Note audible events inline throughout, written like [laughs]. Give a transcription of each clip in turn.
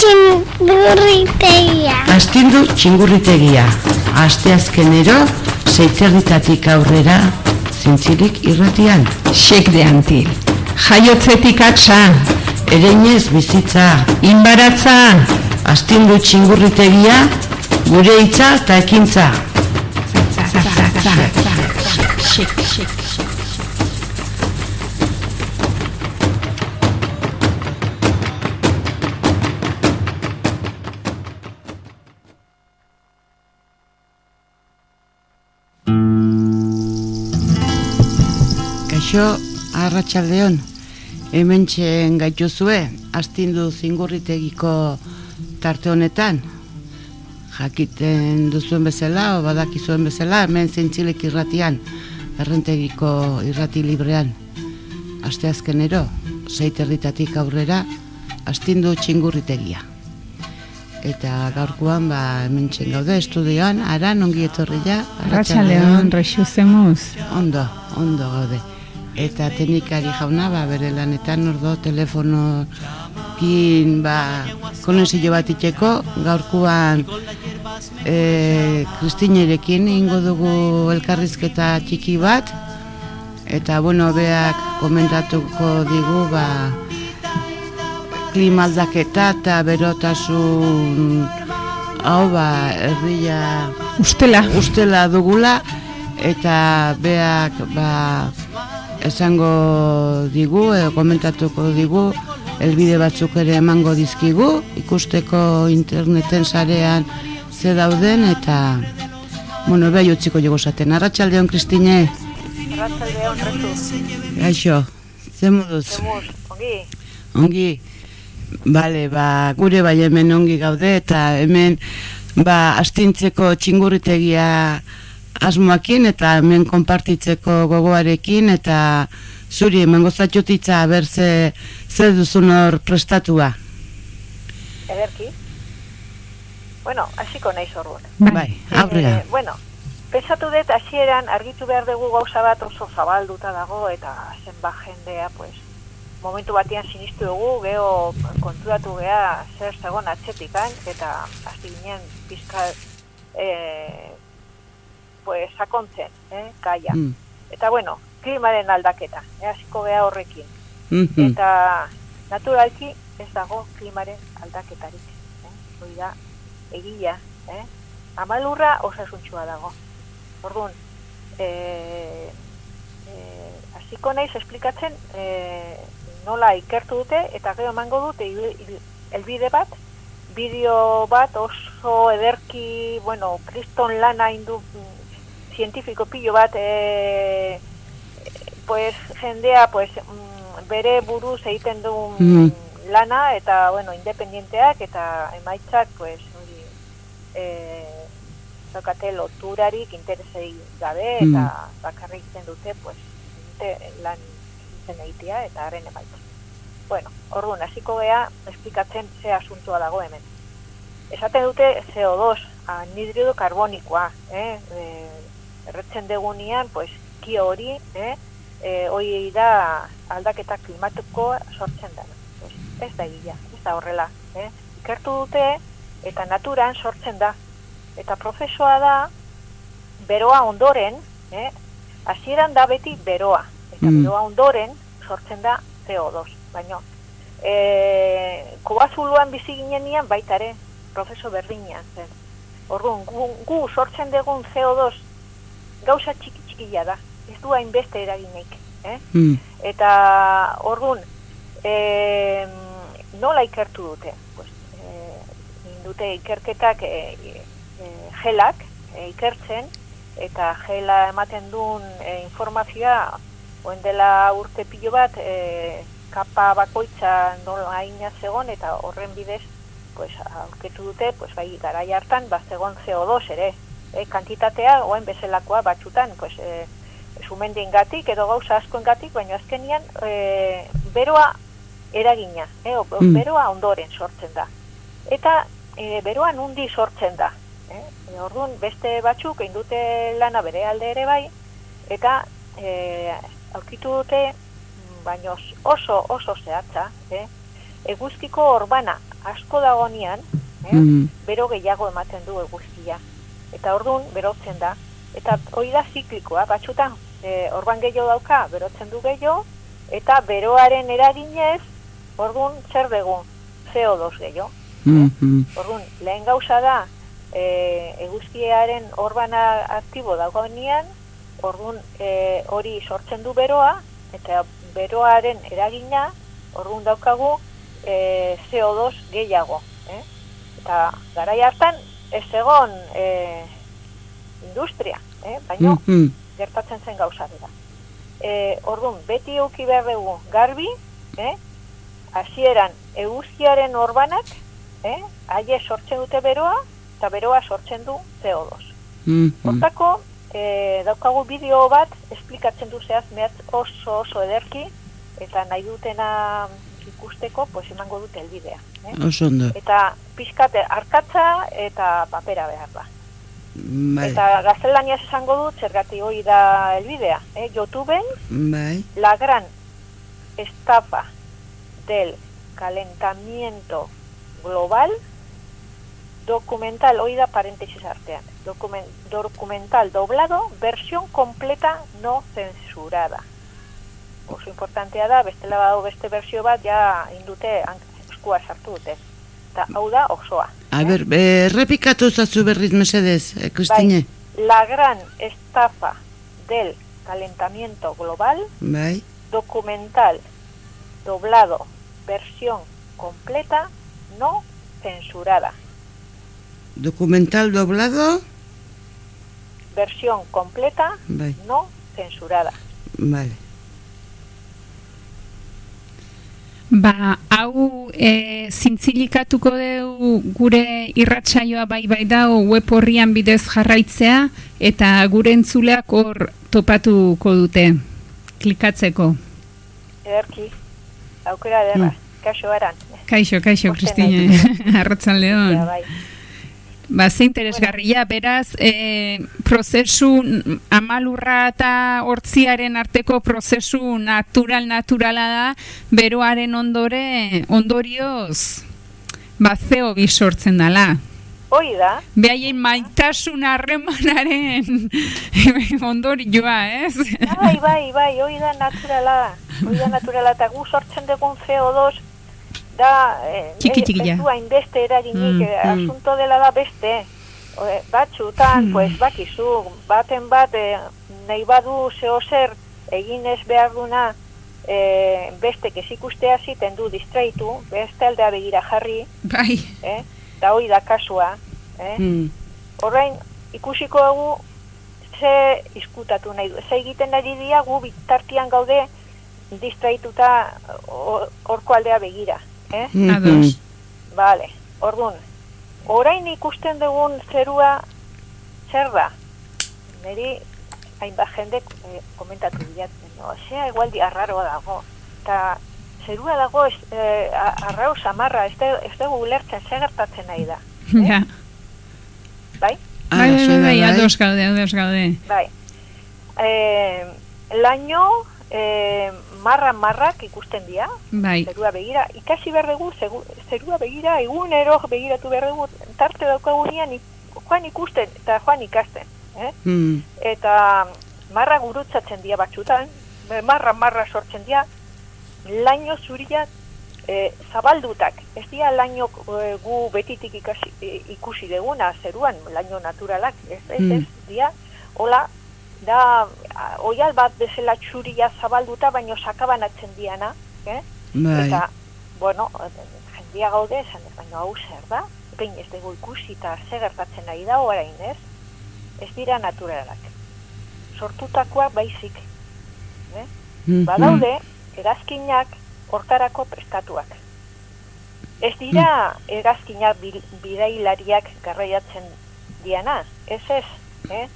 txingurritegia. Astindu txingurritegia. Asteazkenero, zeiterritatik aurrera, zintzilik irratian. Xek de antil. Jaiotzetik atxa. Ereinez bizitza. Inbaratza. Astindu txingurritegia, gure hitza eta ekintza. Kaixo, arratsaldeon. Hemen txen gaituzue, astindu zingurritegiko tarte honetan. Jakiten duzuen bezala, o badakizuen bezala, hemen zintzilek irratian, errentegiko irrati librean. Asteazkenero, zeiterritatik aurrera, astindu txingurritegia. Eta gaurkoan, ba, hemen txen gaude, estudioan, aran, ongi etorri ja. Arratxaldeon, rexu zemuz. Ondo, ondo gaude. Eta teknikari jauna, ba, bere lanetan ordo telefonokin, ba, konexio bat itxeko, gaurkuan e, Kristinerekin ingo dugu elkarrizketa txiki bat, eta, bueno, beak komentatuko digu, ba, klima aldaketa eta berotasun hau, ba, erdia Ustela. ustela dugula eta beak ba, esango digu edo komentatuko digu elbide batzuk ere emango dizkigu ikusteko interneten sarean ze dauden eta bueno, beha utziko jogo zaten. Arratxaldeon, Kristine? Arratsaldeon rezu. Gaixo, ze moduz? Ongi. Ongi, bale, ba, gure bai hemen ongi gaude eta hemen ba, astintzeko txingurritegia asmoakin eta hemen konpartitzeko gogoarekin eta zuri emango zatxotitza ber ze, ze duzun hor prestatua. Ederki. Bueno, hasiko naiz orduan. Bai, aurrera. Eh, bueno, pensatu dut hasieran argitu behar dugu gauza bat oso zabalduta dago eta zenba jendea, pues, momentu batean sinistu dugu, geho konturatu gea zer zegoen atzetikan, eta hasi ginen pizka eh, pues, sakontzen, eh, gaia. Mm. Eta bueno, klimaren aldaketa, eh, hasiko gea horrekin. Mhm. Eta naturalki ez dago klimaren aldaketarik. Eh? Hori da, egia. Eh? Amalurra osasuntxua dago. Orduan, eh, eh, hasiko naiz esplikatzen eh, nola ikertu dute eta gero emango dute ibil- ibil- elbide bat, bideo bat oso ederki, bueno, kriston lana indu mm, zientifiko pilo bat eh, pues jendea pues mm, bere buruz egiten du Mhm. lana eta bueno independienteak eta emaitzak pues hori eh daukate loturarik interesei gabe eta bakarrik egiten dute pues dute lan zen egitea eta haren emaitza. Bueno, orduan hasiko gea esplikatzen ze asuntua dago hemen. Esaten dute CO2, anhidrido karbonikoa, eh? E, erretzen degunean, pues, kio hori, eh? E, hori da aldaketa klimatiko sortzen. Pues, ez da egia, ez da horrela. Eh? Ikertu dute eta naturan sortzen da. Eta prozesoa da beroa ondoren, eh? hasieran da beti beroa. Eta Mm. beroa ondoren sortzen da CO2. Baina, e, kobazuluan bizi ginenean baita ere, prozeso berdinean zen. Orduan, gu, gu sortzen dugun CO2 gauza txiki txikia da. Ez du hainbeste eraginek. Eh? Mm. Eta orduan, e, nola ikertu dute? Pues, e, egin dute ikerketak e, e, gelak e, ikertzen, eta gela ematen duen e, informazioa, oen dela urte pilo bat, e, kapa bakoitza nola haina zegon, eta horren bidez, pues, aurketu dute, pues, bai, garai hartan, ba, zegon CO2 ere, e, kantitatea, oen bezalakoa batzutan, pues, e, sumendiengatik edo gauza askoengatik, baina azkenian e, beroa eragina, e, o- Mm. beroa ondoren sortzen da. Eta e, beroa nundi sortzen da. E, e, orduan beste batzuk egin lana bere alde ere bai, eta e, aurkitu dute, baina oso oso zehatza, e, eguzkiko orbana asko dagonean, eh? Mm. bero gehiago ematen du eguzkia. Eta orduan berotzen da. Eta hori da ziklikoa, batxutan e, orban gehiago dauka, berotzen du gehiago, eta beroaren eraginez, orduan zer dugu, CO2 gehiago. Mm, mm. Orduan, lehen gauza da, e, eguzkiaren orbana aktibo dagoenean, orduan e, hori sortzen du beroa, eta beroaren eragina, orduan daukagu e, CO2 gehiago. Eh? Eta garai hartan, ez egon e, industria, eh? baina Mm, mm. gertatzen zen gauza dira. E, orduan, beti euki behar dugu garbi, eh? hasieran eguzkiaren orbanak, eh? haie sortzen dute beroa, eta beroa sortzen du CO2. Mm, mm. Hortako, e, daukagu bideo bat, esplikatzen du zehaz, mehatz oso oso ederki, eta nahi dutena ikusteko, pues emango dute elbidea. Eh? Oso ondo. Eta pixkate arkatza eta papera behar da. Bai, Eta gaztelaniaz esango dut, zergati hori da elbidea. Eh? Youtuben, bai. la gran estafa del calentamiento global documental, hori da paréntesis artean, documen, documental doblado, versión completa no censurada. Oso importantea da, bestela badago beste bersio bat, ja indute eskua sartu dute. Eta hau da osoa. A ber, errepikatu zazu berriz mesedez, eh, Kristine. Bai, la gran estafa del calentamiento global Bai. documental doblado versión completa no censurada Documental doblado. versión completa Bai, no censurada vale. Ba, hau e, zintzilikatuko dugu gure irratsaioa bai bai dau web horrian bidez jarraitzea eta gure entzuleak hor topatuko dute klikatzeko. ederki aukera ederra kaixo aran Kaixo, kaixo, Kristine, [laughs] arratzaldeon. ja, bai. Ba, ze interesgarria, beraz, e, prozesu amalurra eta hortziaren arteko prozesu natural-naturala da, beroaren ondore, ondorioz, ba, zeo sortzen dala. hoi da Behaien maitasun harremanaren [laughs] ondorioa, ez? bai bai bai hoi da naturala hoi da naturala eta gu sortzen dugun CO2 da eh, Txiki, ez- txikia. ez du hainbeste eraginik Mm, mm. asunto dela da beste Eh, batzutan, pues, bakizu, baten bat, eh, nahi badu zeo zer egin ez behar duna eh, beste kezikustea ziten du distraitu, beste aldea begira jarri, Bai, eh? eta hoi da kasua. Eh? Mm. Orain ikusiko dugu ze iskutatu nahi du. Ze egiten ari dira gu bitartian gaude distraituta o- horko aldea begira. Eh? Mm, Ados. Vale, orduan, orain ikusten dugun zerua zer da? Neri hainbat jende eh, komentatu bilatzen, no? Zea igualdi arraroa dago. Eta zerua dago ez, eh, a- arraro samarra, ez, de, ez dugu ulertzen zer gertatzen nahi da. [laughs] ja. Bai? Bai, bai, bai, da, bai, bai. ados gaude, ados gaude. Bai. Eh, laino eh, marra marrak ikusten dira, Bai, zerua begira, ikasi behar dugu, zerua begira, egunero begiratu behar dugu, tarte daukagunean joan ikusten eta joan ikasten. Eh? Mm. Eta marra gurutzatzen dira batzutan, be- marra marra sortzen dira, laino zuria e, zabaldutak. Ez dira laino e, gu betitik ikasi, e, ikusi deguna zeruan, laino naturalak. Ez, ez, Mm. ez dira, hola, da, oial bat bezala txuria zabalduta, baino sakabanatzen diana. Eh? Bai. Eta, bueno, jendia gaude, esan, ez, baina hau zer da? Behin ez dugu ikusi eta ze gertatzen nahi da orain, ez? Ez dira naturalak. Sortutakoak baizik. Eh? Mhm. Badaude, erazkinak hortarako prestatuak. Ez dira erazkinak bidailariak garraiatzen diana, ez ez, eh?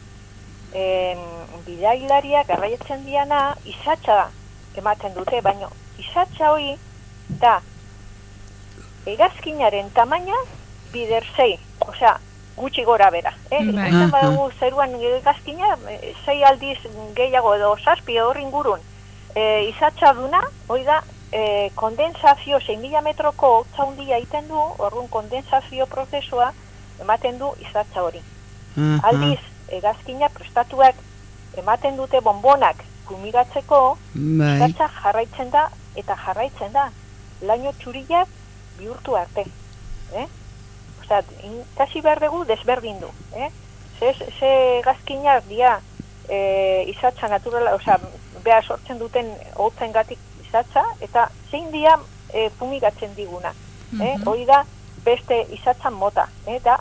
Em, bidailariak garraiatzen diana izatxa ematen dute, baino izatxa hori da egazkinaren tamaina bider zei, osea, gutxi gora bera. Eh? Ikusten Aha. badugu zeruan egazkina, eh, zei aldiz gehiago edo zazpi hor ingurun, e, izatxa duna, hori da, e, kondensazio 6.000 metroko hotza hundia egiten du, orduan kondensazio prozesua ematen du izatza hori. Aha. Aldiz, egazkina prestatuak ematen dute bonbonak kumigatzeko, Bai. jarraitzen da eta jarraitzen da. Laino txuriak bihurtu arte. Eh? Osea, ikasi behar dugu desberdin du. Eh? Ze, ze gazkinak dia e, izatza naturala, osea, beha sortzen duten hotzen gatik izatza, eta zein dia e, fumigatzen diguna. Eh? Hori da beste izatzan mota. Eh? Da,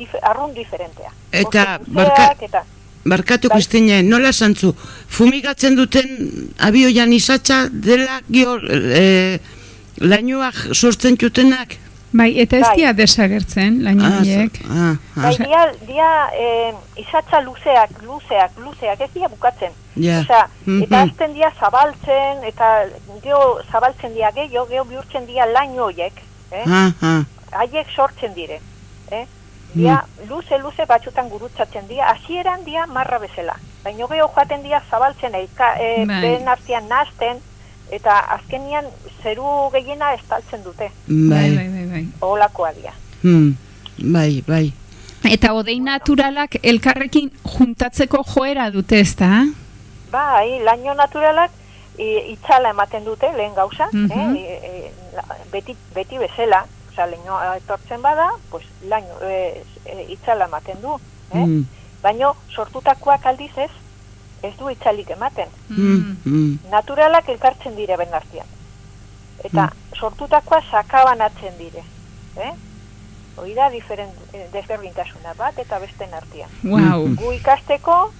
dif arrun diferentea. Eta Oso barka- eta Barkatu Bai. Kristine, nola santzu, fumigatzen duten abioian izatza dela gio e, lainuak sortzen jutenak? Bai, eta ez Bai. dira desagertzen, laino Ah, ah, ah, Bai, dia, dia e, izatza luzeak, luzeak, luzeak, ez dia bukatzen. ja. Osea, eta Mhm. azten dia zabaltzen, eta geho zabaltzen dia gehiago, geho bihurtzen dia laino horiek, eh? Ah, ah. haiek sortzen dire. Eh? Dia, luze, luze batzutan gurutzatzen dia, hasieran dia marra bezala. Baina geho joaten dia zabaltzen, elka, e, Bai. beren artean nazten, eta azkenian zeru gehiena estaltzen dute. Bai, Bai, bai, bai, bai. Olakoa dia. Hmm. bai, bai. Eta odei naturalak elkarrekin juntatzeko joera dute ez da? Bai, laino naturalak i, itzala ematen dute lehen gauza, Mhm. eh, e, la- beti, beti bezala, osea, leñoa etortzen bada, pues laino, e, e, itzala ematen du, eh? Mm, Baino sortutakoak aldiz ez, ez du itzalik ematen. mm, mm. Naturalak elkartzen dire ben artean. Eta sortutakoa sakabanatzen dire, eh? Hoi da diferent, eh, desberdintasuna bat eta besten artean. Wow. Gu ikasteko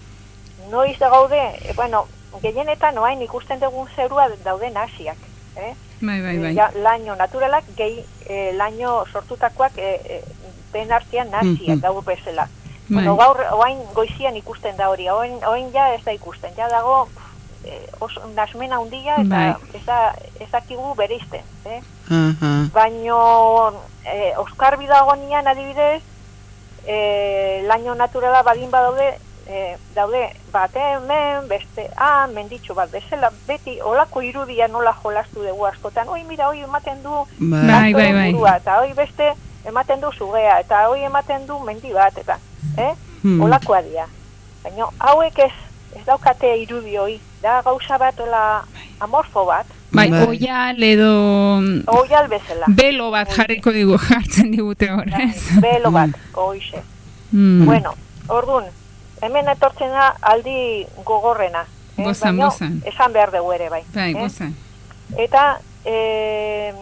noiz da gaude, e, bueno, gehienetan oain ikusten dugun zerua daude nasiak, eh? Bai, bai, bai. Ja, laino naturalak, gehi e, laino sortutakoak e, e, ben artean nasiak Mhm. gaur bezala. Bai. Bueno, gaur oain goizian ikusten da hori, oain, oain ja ez da ikusten, ja dago e, oso nasmena handia eta Bai. ez, da, ez dakigu bereizten, eh? Aha. baino eh, Oskar Bidagonian adibidez eh, laino naturala badin badaude eh, daude bat hemen, beste ah, menditxo bat bezala, beti olako irudia nola jolastu dugu askotan, oi mira, oi ematen du Bai. Bai, bai, bai. burua, eta hoi beste ematen du sugea, eta hoi ematen du mendi bat, eta eh? Hmm. olakoa dira. Baina hauek ez, ez daukate irudi hoi, da gauza bat ola amorfo bat, Bai, Bai. oial edo oial bezala. belo bat jarriko digu [laughs] jartzen digute hor, ez? Belo bat, hoixe. Mm. Bueno, ordun, hemen etortzen da aldi gogorrena. eh, Gozan, baino gozan. Esan behar dugu ere bai. Bai, eh? gozan. Eta e,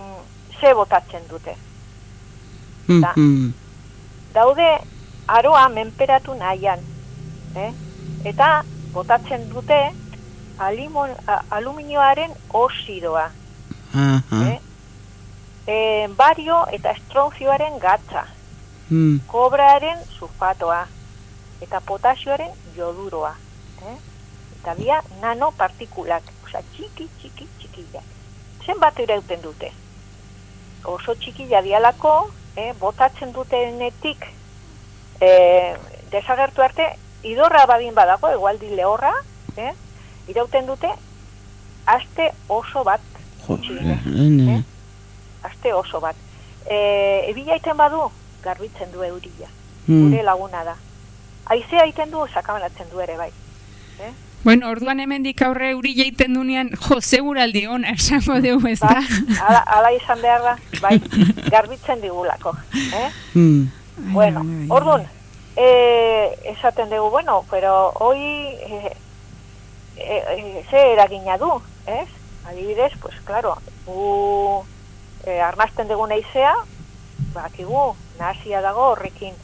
ze botatzen dute. Mm, Da. mm. Daude aroa menperatu nahian. Eh? Eta botatzen dute alimon, a, aluminioaren osidoa. Aha. Eh? E, bario eta estronzioaren gatza. Mm. kobraren sulfatoa eta potasioaren joduroa. Eh? Eta dia nanopartikulak, osea txiki, txiki, txikiak. Zenbat irauten dute? Oso txikia dialako, eh, botatzen dutenetik eh, desagertu arte, idorra badin badago, egualdi lehorra, eh, irauten dute, aste oso bat, Jo, Txiki. ene. Eh? aste oso bat. E, ebila iten badu, garbitzen du eurila Mm. gure laguna da. Aizea egiten du, sakabanatzen du ere bai. Bueno, orduan hemendik aurre euri jaiten dunean, jo, seguraldi ona esango dugu, ez da? Ba, ala, ala izan behar da, bai, garbitzen digulako. Eh? Mm. Bueno, orduan, eh, esaten dugu, bueno, pero hoy eh, eh, eh, ze eragina du, ez? Adibidez, pues claro, gu eh, arnazten dugu naizea, bakigu, nahasia dago horrekin.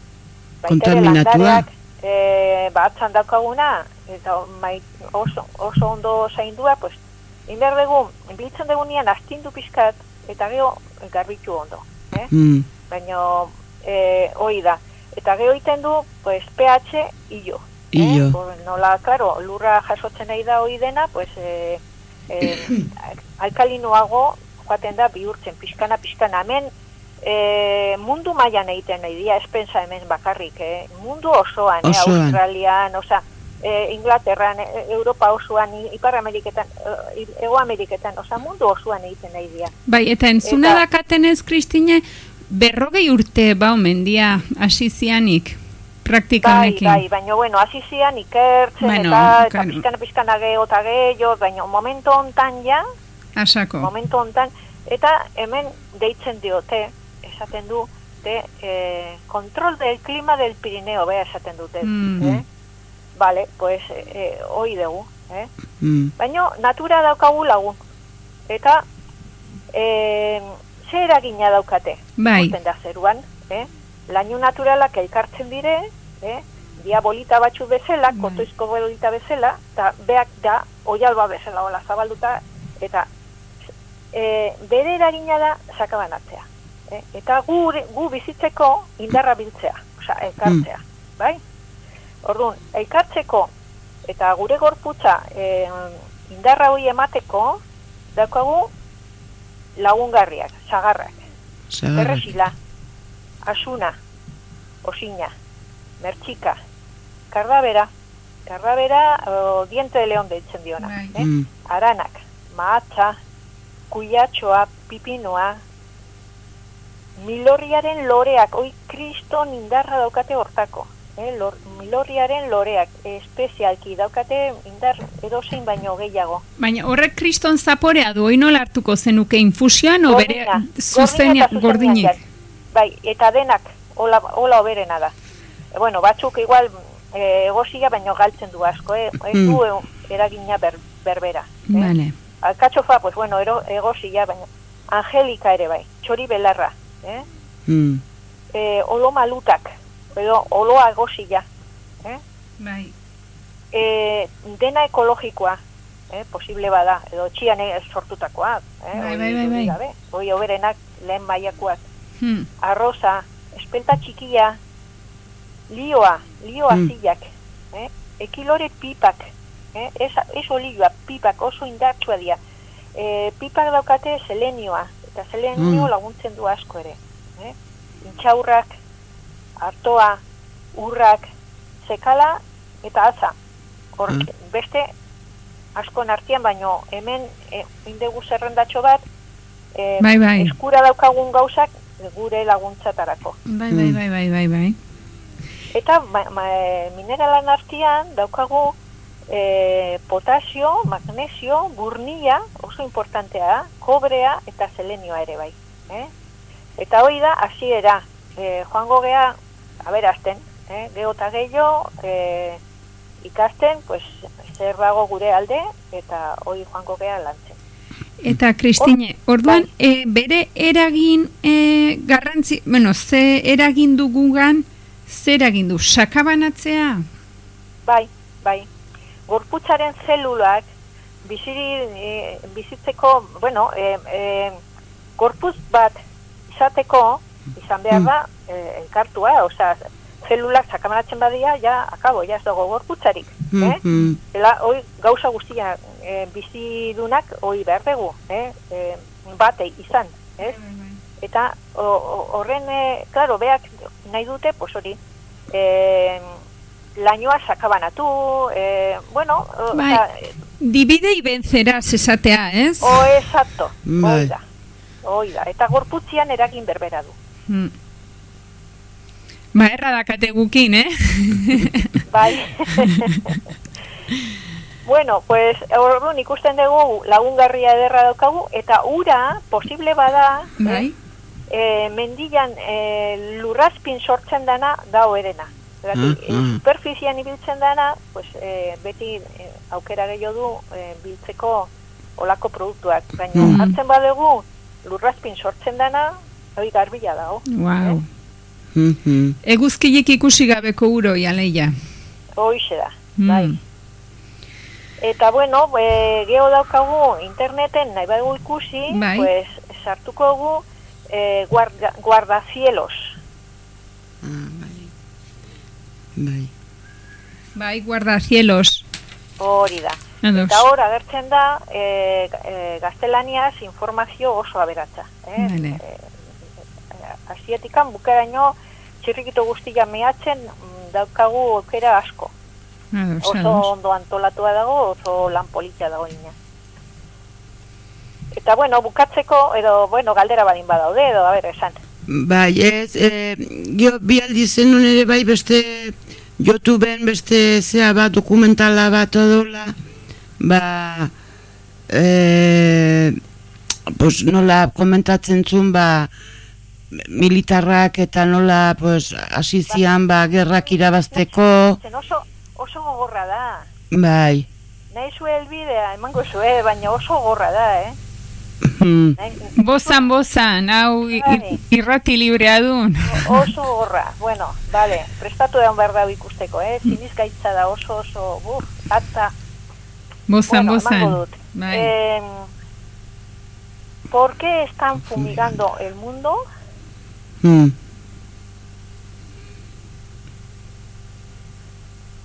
Kontaminatua. landareak, eh, batzan daukaguna, eta mai, oso, oso ondo zaindua, pues, inber dugu, biltzen dugunean astindu pizkat, eta gero garbitu ondo. Eh? Mm. baina eh, hoi da. Eta geho iten du, pues, pH illo. Illo. Eh? Por, nola, claro, lurra jasotzen nahi da hoi dena, pues, eh, eh, [coughs] alkalinoago joaten da bihurtzen, pixkana, pixkana. Hemen eh, mundu mailan egiten nahi dia, ez pentsa hemen bakarrik, eh? mundu osoan, eh? Osoan. Australian, oza, e, Inglaterran, e, Europa osoan, Ipar Ameriketan, e, Ego Ameriketan, oza, mundu osoan egiten nahi dira. Bai, eta entzuna Eta- dakatenez, Kristine, berrogei urte ba omen dia, hasi zianik, praktika Bai, honekin. bai, baina, bueno, hasi zian ikertzen Bueno, eta, eta pizkana pizkana geho eta gehiago, baina momentu hontan ja, Asako. momentu hontan, eta hemen deitzen diote, esaten du, de, eh, kontrol del clima del Pirineo, bea esaten dute. Mm. Eh? Vale, pues, eh, hoi dugu, eh? Mm. Baina natura daukagu lagun. Eta e, ze eragina daukate? Bai. Da zeruan, eh? Laino naturalak elkartzen dire, eh? Diabolita batzu bezala, Bai. kotoizko bolita bezala, eta beak da oialba bezala, hola zabalduta, eta e, bere eragina da sakabanatzea. Eh? Eta gu, gu bizitzeko indarra biltzea, osea, elkartzea, bai? Orduan, elkartzeko eta gure gorputza e, indarra hori emateko daukagu lagungarriak, sagarrak, Zagarrak. perresila, asuna, osina, mertxika, kardabera, kardabera o, diente de león deitzen diona, Bai. eh? Mm. aranak, mahatza, kuiatxoa, pipinoa, milorriaren loreak, oi kriston indarra daukate hortako, eh? Lor, milorriaren loreak, espezialki daukate indar edozein baino gehiago. Baina horrek kriston zaporea du, hori nola hartuko zenuke infusioan, o bere zuzenia, gordinik. Bai, eta denak, hola, hola oberena da. E, bueno, batzuk igual e, egosia baino galtzen du asko, eh? ez Mm. du e, eragina ber, berbera. Eh? Vale. Alkatxofa, pues bueno, ero, egosia, baina angelika ere bai, txori belarra, eh? Mm. E, olo malutak, edo oloa egosia, eh? Bai. e, dena ekologikoa, eh, posible bada, edo txian ez sortutakoa, eh, Bai, bai, bai, bai. gabe, hori oberenak lehen mailakoak, Hmm. arroza, espelta txikia, lioa, lio Mm. azilak, eh, ekilore pipak, eh, ez, ez olioa, pipak oso indartsua dira, eh, pipak daukate selenioa, eta selenio Mm. laguntzen du asko ere, eh, intxaurrak, artoa, urrak, sekala eta atza. Hor, Mm. beste askon artean, baino hemen e, indegu zerrendatxo bat, e, Bai, bai. eskura daukagun gauzak gure laguntzatarako. Bai, bai, Mm. bai, bai, bai, bai. Eta ma, ma, e, mineralan artean daukagu e, potasio, magnesio, burnia, oso importantea da, kobrea eta selenioa ere bai. Eh? Eta hori da, hasiera e, joango gea, aberazten, eh? geho eta gehiago, e, ikasten, pues, zer dago gure alde, eta hori joango gea lantzen. Eta Kristine, orduan e, bere eragin e, garrantzi, bueno, ze eragin du gugan, zer eragin du, sakabanatzea? Bai, bai. Gorputzaren zelulak biziri, e, bizitzeko, bueno, e, e, gorputz bat izateko izan behar Mm. da e, elkartua, osea, zelulak sakamanatzen badia, ja, akabo, ja ez dago gorputzarik. Eh? Mm. Ela, hoi, gauza guztia e, bizidunak hoi behar dugu, eh? E, bate izan, ez? Eta o- o- horren, e, claro, beak nahi dute, pues hori, e, lainoa sakabanatu, e, bueno, o, Bai. osea, Divide y vencerás esatea, ez? o exacto, Bai. hoi da, hoi da, eta gorputzian eragin berbera du. Hmm. Ba, erra dakate gukin, eh? Bai. [laughs] bueno, pues, orduan ikusten dugu lagungarria ederra daukagu, eta ura, posible bada, bai. e, mendian e, lurrazpin sortzen dana da oerena. Zergatik, Ah, ah. superfizian ibiltzen dana, pues, e, beti e, aukera gehiago du e, biltzeko olako produktuak. Baina Mm. hartzen badegu lurrazpin sortzen dana, hori garbila dago. Wow. Mm. Eguzkilik ikusi gabeko uro, jaleia. Hoixe da, Mm. bai. Eta bueno, e, geho daukagu interneten nahi badugu ikusi, Bai. pues sartuko dugu e, guarda, guardacielos. Ah, bai. Bai. Bai, guardacielos. Hori da. Ados. Eta hor agertzen da e, e, gaztelaniaz informazio oso aberatza. Eh? Vale. E, asietikan bukeraino txirrikito guztia mehatzen mm, daukagu aukera asko. Ados, oso ados. ondo antolatua dago, oso lan politia dago ina. Eta, bueno, bukatzeko, edo, bueno, galdera badin badaude, edo, a ber, esan. Bai, ez, e, jo bi aldi zenun ere bai beste YouTubeen beste zea bat dokumentala bat odola, ba, e, pues nola komentatzen zuen, ba, militarrak eta nola, pues, hasi zian, ba, gerrak irabazteko, oso, oso gogorra da. bai, Nahi zue elbidea, emango zue, baina oso gogorra da, eh? Nahi, Bozan, bozan, hau irrati librea dun. oso gorra, bueno, vale, prestatu egon behar dago ikusteko, eh? Siniz gaitza da oso oso, buf, atza, Bozan, bueno, bozan. Bai. Em, ¿Por qué están fumigando el mundo? hmm.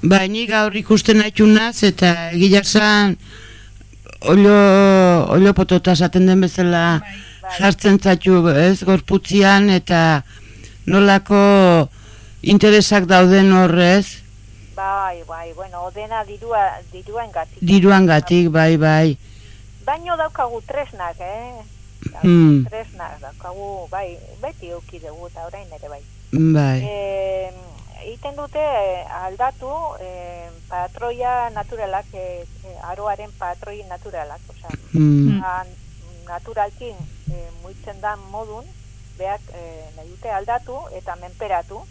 Ba, ni gaur ikusten naitunaz eta egia zan olo, olo potota esaten den bezala Bai. jartzen zaitu ez gorputzian eta nolako interesak dauden horrez Bai, bai, bueno, dena dirua, diruen gatik. diruan gatik, bai, bai. Baino daukagu tresnak, eh? Hmm. Tresnak daukagu, bai, beti euki dugu eta orain ere bai. Bai, Eh, egiten dute eh, aldatu eh, patroia naturalak, eh, aroaren patroi naturalak, osea, hmm. a, naturalkin eh, muitzen da modun, beak eh, nahi dute aldatu eta menperatu,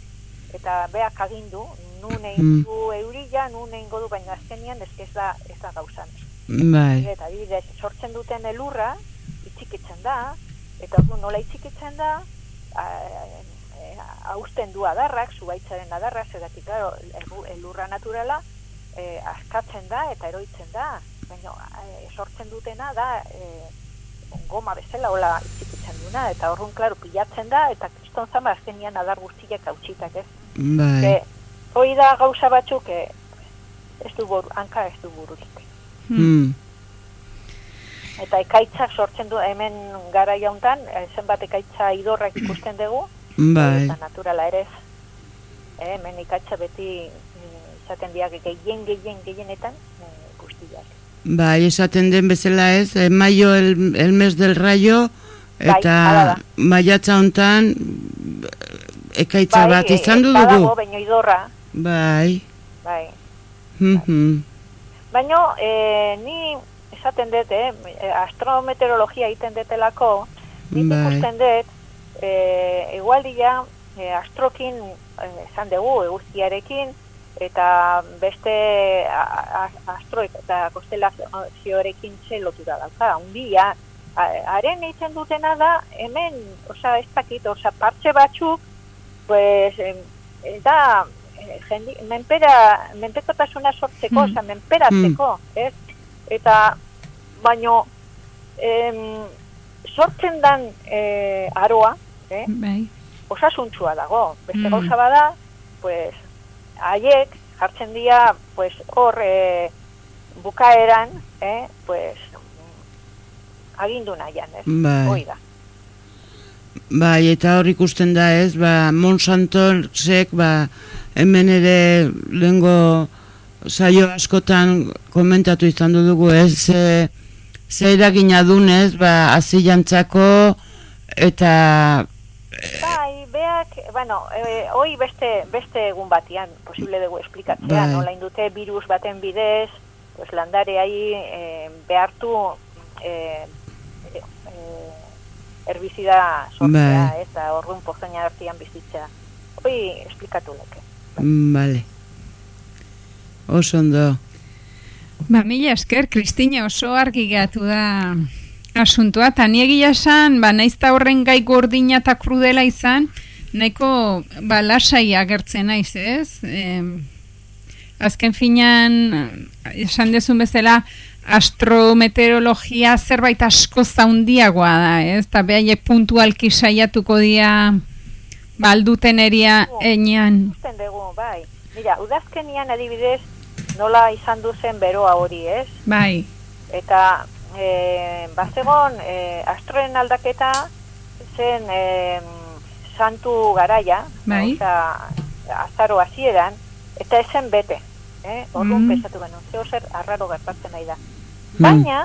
eta beak agindu, nun egin Mm. du eurila, nun egin du, baina azkenian ez ez da, ez da gauzan. bai, Eta adibidez, sortzen duten elurra, itxikitzen da, eta orduan nola itxikitzen da, hausten du adarrak, zubaitzaren adarrak, zeratik, claro, elur- elurra naturala, eh, askatzen da eta eroitzen da, baina eh, sortzen dutena da, eh, goma bezala hola itxikitzen duna, eta orduan, klaro, pilatzen da, eta kriston zama azkenian adar guztiak hautsitak, ez? bai, E, hoi da gauza batzuk, eh, ez du boru, hanka ez du bururik. hmm. Eta ekaitzak sortzen du hemen gara jauntan, eh, zenbat ekaitza idorrak ikusten dugu, bai, eta naturala ere ez. Eh, hemen ekaitza beti mm, izaten diak gehien, gehien, gehienetan eh, guztiak. bai, esaten den bezala ez, eh, maio el, el mes del rayo, Bai, eta da. maiatza hontan ekaitza bat eh, izan du badago, dugu. baino idorra, Bai, bai. mhm, Baino, eh, ni esaten dut, eh, astrometeorologia egiten detelako, nik Bai. ikusten dut, eh, igualdia eh, astrokin eh, esan dugu eguzkiarekin, eta beste a- a- astro eta kostelazioarekin ze lotura dauka, hundia, a- haren egiten dutena da, hemen, oza, ez dakit, oza, partxe batzuk, pues, em, eh, da, eh, jendi, menpera, menpekotasuna sortzeko, Mm. oza, menperatzeko, ez? Eta, baino, em, sortzen dan eh, aroa, eh, Bai. osasuntsua dago. Beste Mm. gauza bada, pues, haiek jartzen dira, pues, hor eh, bukaeran, eh, pues, agindu nahian, ez? Bai. Hoi da. bai, eta hor ikusten da ez, ba, Monsantosek, ba, hemen ere lehengo saio askotan komentatu izan du dugu ez, ze, ze eragina dunez, ba, azilantzako, eta, Bai, beak, bueno, eh, hoi beste, beste egun batian posible dugu esplikatzea, Bai. nola indute virus baten bidez, pues landareai eh, behartu eh, eh, eh, herbizida sortzea, Bai. eta orduan pozoina artian bizitzea. Hoi esplikatu leke. mm, bale. Oso ondo. Ba, mila esker, Kristina oso argi gehatu da asuntua, eta ni egia esan, ba, naizta horren gai gordina eta krudela izan, nahiko ba, lasai agertzen naiz, ez? Em, azken finan, esan dezun bezala, astrometeorologia zerbait asko zaundiagoa da, ez? Eta behaiek puntualki saiatuko dia balduten eria enean. Ikusten dugu, bai. Mira, udazkenian adibidez, nola izan du zen beroa hori, ez? Bai, Eta e, bazegon e, astroen aldaketa zen e, santu garaia, Bai. osea, azaro hasieran eta esen bete. eh? Orduan Mm. pensatu genuen, zeo zer arraro gertatzen nahi da. Baina,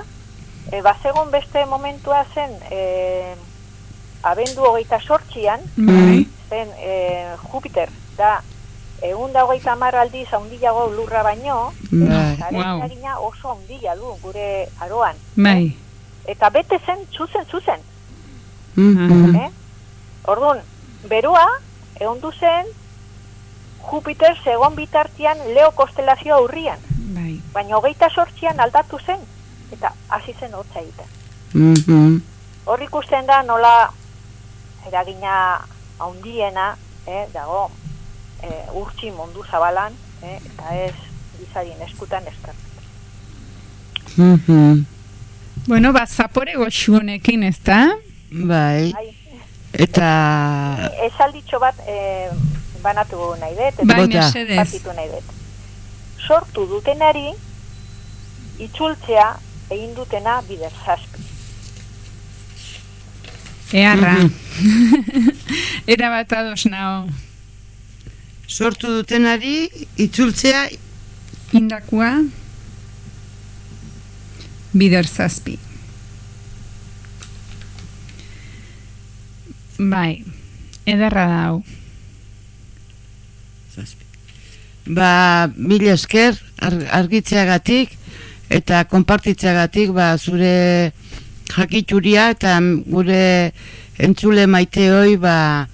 e, bazegon beste momentua zen, e, abendu hogeita sortxian, Bai. zen e, Jupiter, da, egun da hogeita hamar aldiz haundiago lurra baino, Bai. eta Wow. eragina oso handia du gure aroan. Bai. Eta bete zen, zuzen, zuzen. Mhm. Eh? Orduan, berua, egon zen, Jupiter segon bitartian Leo kostelazioa urrian. Bai. Baina hogeita sortzian aldatu zen, eta hasi zen hotza egiten. Mhm. Hor ikusten da nola eragina haundiena, eh, dago eh, urtsi mundu zabalan, eh, eta ez gizarien eskutan eskar. Mhm. Bueno, ba, zapore goxu honekin, ez da? Bai. Bai, Eta esalditxo bat eh, banatu nahi dut, Bai, mesedez. nahi dut. Sortu dutenari, itzultzea egin dutena bider zazpi. Earra. Mhm. [laughs] Era bat ados nao. Sortu dutenari itzultzea Indakua. Bider zazpi. Bai. Ederra da hau. ba mila esker ar, argitzeagatik eta konpartitzeagatik ba zure jakituria eta gure entzule maiteoi ba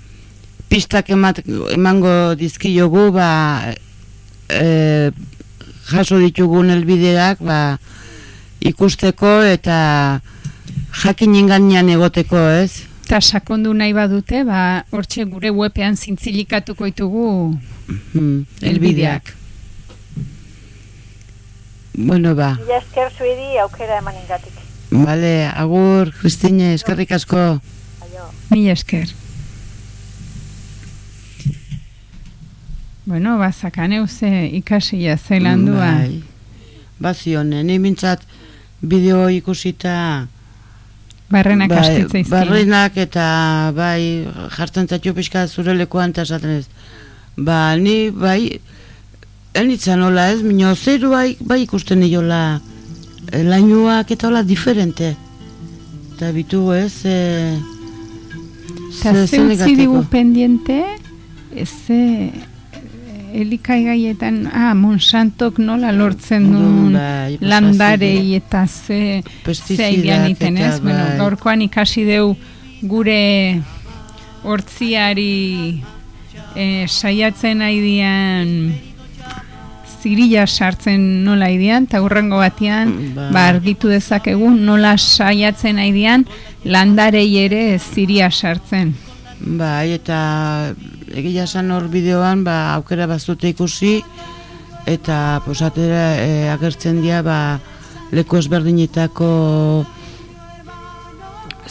pistak emat, emango dizkiogu ba e, jaso ditugun helbideak ba ikusteko eta jakin inganian egoteko, ez? Eta sakondu nahi badute, ba, hortxe gure webean zintzilikatuko ditugu Hmm, elbideak. Bueno, ba, Mila esker zuedi aukera eman ingatik. vale, agur, Kristine, eskerrik asko. Aio. Mila esker. Bueno, ba, zakaneu ze ikasia zelandua. Bai. Ba, zionen, ni mintzat bideo ikusita Barrenak bai, barrenak eta bai jartzen zaitu pixka zure lekuan eta esaten ez. Ba, ni bai, enitzan hola ez, minio zeru bai, bai ikusten niola eh, lainuak eta hola diferente. Eta bitu ez, e, Eta ze utzi digu pendiente, ze elikaigaietan, ah, Monsantok nola lortzen duen bai, landarei eta ze zeidian iten ez, bueno, bai. gaurkoan ikasi deu gure hortziari eh, saiatzen aidian zirila sartzen nola aidian, eta hurrengo batean Ba. ba, argitu dezakegu nola saiatzen aidian landarei ere ziria sartzen. Bai, eta egia esan hor bideoan ba, aukera bazute ikusi eta posatera e, agertzen dira ba, leku ezberdinetako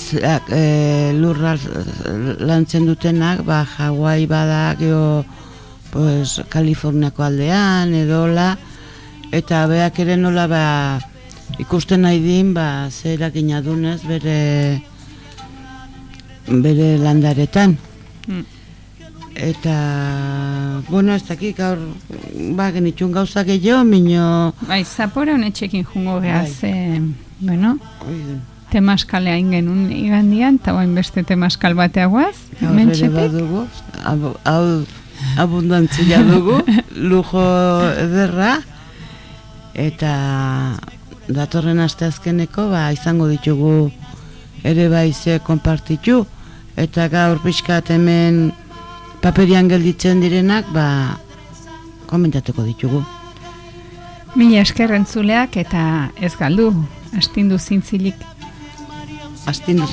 zeak, e, lurra lantzen dutenak, ba, Hawaii bada, geho, pues, Kaliforniako aldean, edola, eta beak ere nola ba, ikusten nahi din, ba, ze eragina dunez bere bere landaretan. Mm. Eta, bueno, ez dakik gaur, ba, genitxun gauza gehiago, minio... Bai, zapora honetxekin jungo geha, Bai. ze, bueno, Oi, temaskalea ingenun igandian, eta bain beste temaskal bateagoaz, mentxetik. badugu, ab- hau abundantzia dugu, [laughs] lujo ederra, eta datorren asteazkeneko, ba, izango ditugu ere bai ze konpartitu, eta gaur pixkat hemen paperian gelditzen direnak, ba, komentatuko ditugu. Mila esker entzuleak eta ez galdu, astindu zintzilik. Astindu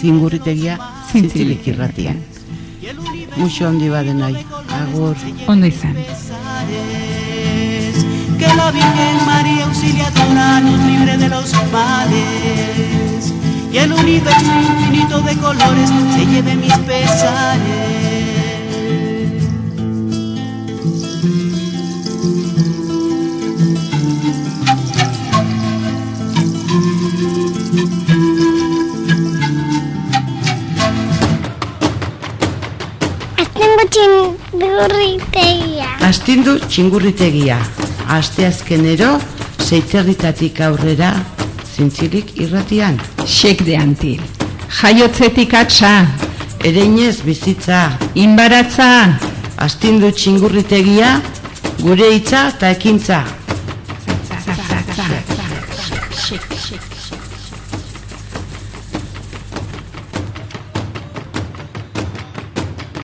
zingurritegia zintzilik irratian. Muxo handi baden nahi. Agur. Ondo izan. Que la Virgen María Auxiliadora nos libre de los males. Y el universo infinito de colores se lleve mis pesares. Durritegia. Astindu txingurritegia. asteazkenero zeiterritatik aurrera zintzilik irratian. Xek de antil. Jaiotzetik atxa. Ereinez bizitza, Inbaratza. astindu txingurritegia, gure hitza eta ekintza.